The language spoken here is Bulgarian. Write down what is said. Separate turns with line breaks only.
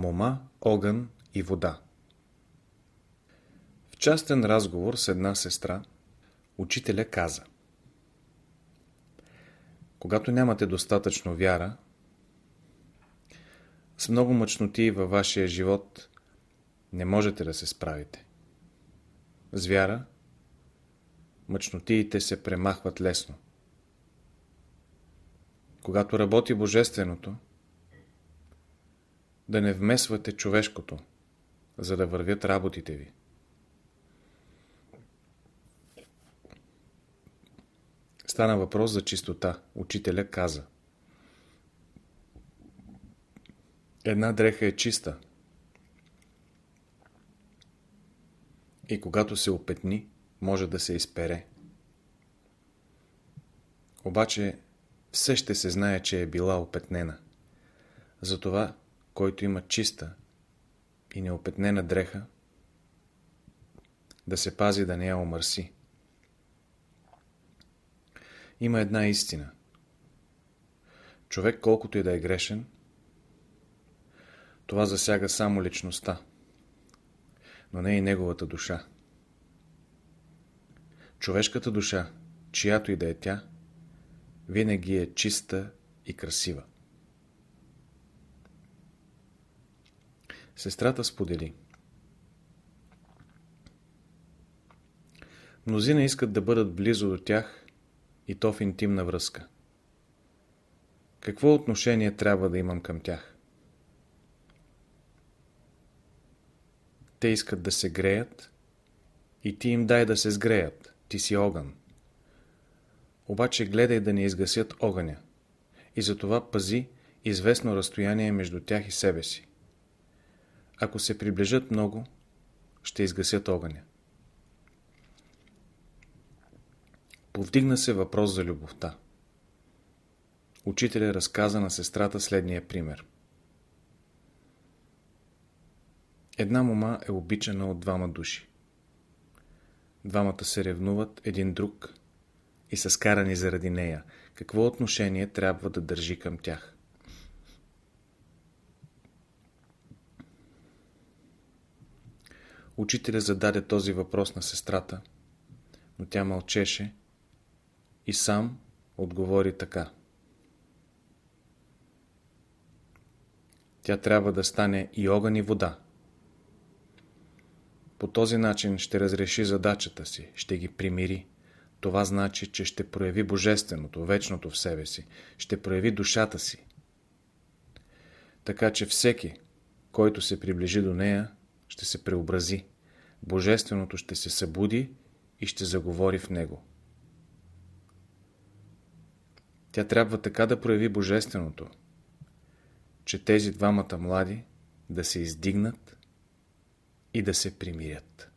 Мома, огън и вода В частен разговор с една сестра, учителя каза Когато нямате достатъчно вяра, с много мъчноти във вашия живот не можете да се справите. С вяра мъчнотиите се премахват лесно. Когато работи Божественото, да не вмесвате човешкото, за да вървят работите ви. Стана въпрос за чистота. Учителя каза. Една дреха е чиста. И когато се опетни, може да се изпере. Обаче все ще се знае, че е била опетнена. Затова, който има чиста и неопетнена дреха, да се пази да не я омърси. Има една истина. Човек, колкото и да е грешен, това засяга само личността, но не и неговата душа. Човешката душа, чиято и да е тя, винаги е чиста и красива. Сестрата сподели. Мнозина искат да бъдат близо до тях и то в интимна връзка. Какво отношение трябва да имам към тях? Те искат да се греят и ти им дай да се сгреят. Ти си огън. Обаче гледай да не изгасят огъня и затова пази известно разстояние между тях и себе си. Ако се приближат много, ще изгасят огъня. Повдигна се въпрос за любовта. Учителя разказа на сестрата следния пример. Една мома е обичана от двама души. Двамата се ревнуват един друг и са скарани заради нея. Какво отношение трябва да държи към тях? Учителя зададе този въпрос на сестрата, но тя мълчеше и сам отговори така. Тя трябва да стане и огън и вода. По този начин ще разреши задачата си, ще ги примири. Това значи, че ще прояви Божественото, вечното в себе си, ще прояви душата си. Така че всеки, който се приближи до нея, ще се преобрази. Божественото ще се събуди и ще заговори в него. Тя трябва така да прояви Божественото, че тези двамата млади да се издигнат и да се примирят.